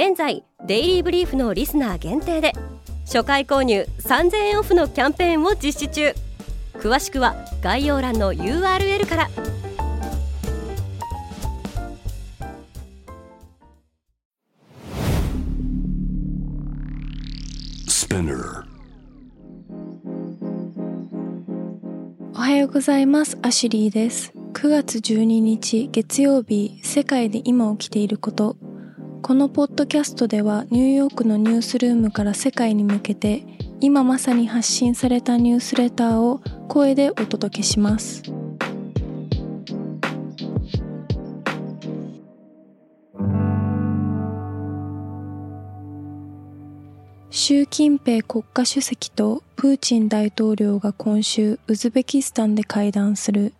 現在デイリーブリーフのリスナー限定で初回購入3000円オフのキャンペーンを実施中。詳しくは概要欄の URL から。おはようございます。アシュリーです。9月12日月曜日世界で今起きていることこのポッドキャストではニューヨークのニュースルームから世界に向けて今まさに発信されたニュースレターを声でお届けします。習近平国家主席とプーチン大統領が今週ウズベキスタンで会談する。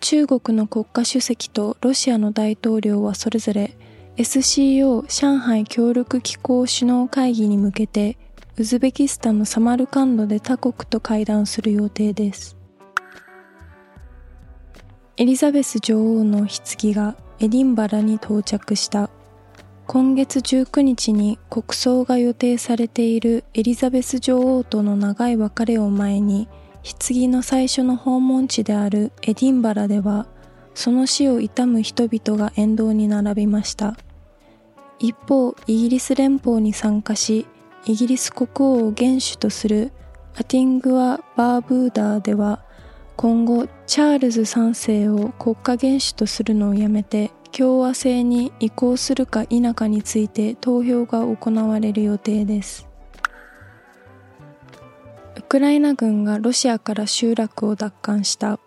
中国の国家主席とロシアの大統領はそれぞれ SCO 上海協力機構首脳会議に向けてウズベキスタンのサマルカンドで他国と会談する予定です。エリザベス女王の棺がエディンバラに到着した。今月19日に国葬が予定されているエリザベス女王との長い別れを前に棺の最初の訪問地であるエディンバラではその死を悼む人々が沿道に並びました。一方イギリス連邦に参加しイギリス国王を元首とするアティングア・バーブーダーでは今後チャールズ3世を国家元首とするのをやめて共和制に移行するか否かについて投票が行われる予定です。ウクライナ軍がロシアから集落を奪還した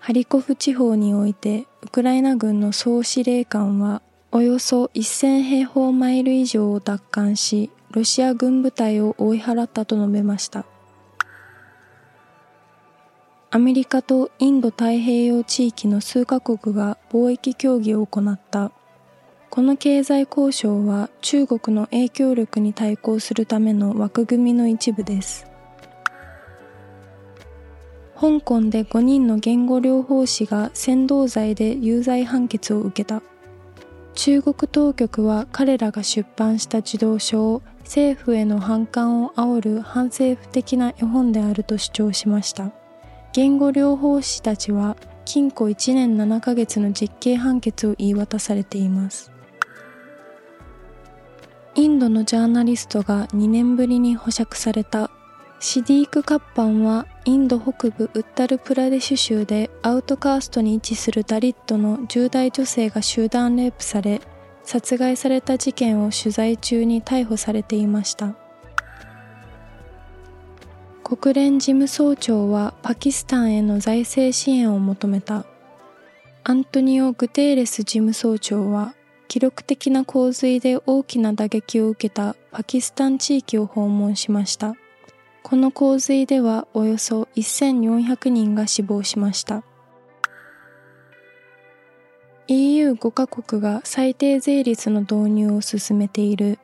ハリコフ地方においてウクライナ軍の総司令官はおよそ1000平方マイル以上を奪還し、ロシア軍部隊を追い払ったと述べました。アメリカとインド太平洋地域の数カ国が貿易協議を行った。この経済交渉は中国の影響力に対抗するための枠組みの一部です。香港で5人の言語療法士が扇動罪で有罪判決を受けた。中国当局は彼らが出版した児童書を政府への反感を煽る反政府的な絵本であると主張しました。言語療法士たちは禁錮1年7ヶ月の実刑判決を言い渡されています。インドのジャーナリストが2年ぶりに保釈されたシディーク・カッパンはインド北部ウッタルプラデシュ州でアウトカーストに位置するダリットの10代女性が集団レイプされ殺害された事件を取材中に逮捕されていました。国連事務総長はパキスタンへの財政支援を求めた。アントニオ・グテーレス事務総長は記録的な洪水で大きな打撃を受けたパキスタン地域を訪問しました。この洪水ではおよそ1400人が死亡しました。EU5 カ国が最低税率の導入を進めている。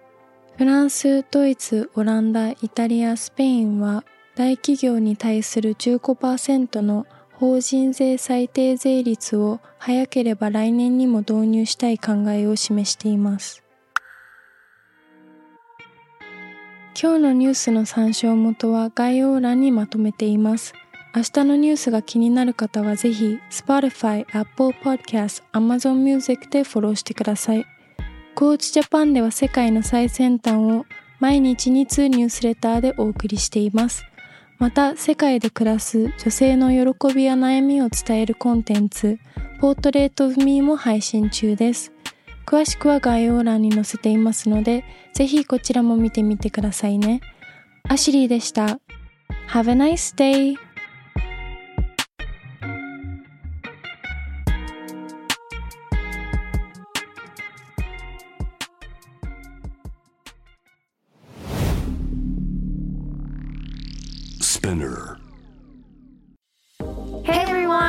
フランス、ドイツ、オランダ、イタリア、スペインは大企業に対する15%の法人税最低税率を早ければ来年にも導入したい考えを示しています。今日のニュースの参照元は概要欄にまとめています。明日のニュースが気になる方はぜひ Spotify、Apple Podcast、Amazon Music でフォローしてください。コーチジャパンでは世界の最先端を毎日2通ニュースレターでお送りしています。また、世界で暮らす女性の喜びや悩みを伝えるコンテンツ、ポートレート・オブ・ミーも配信中です。詳しくは概要欄に載せていますので、ぜひこちらも見てみてくださいね。アシリーでした。Have a nice day! Spinner. Hey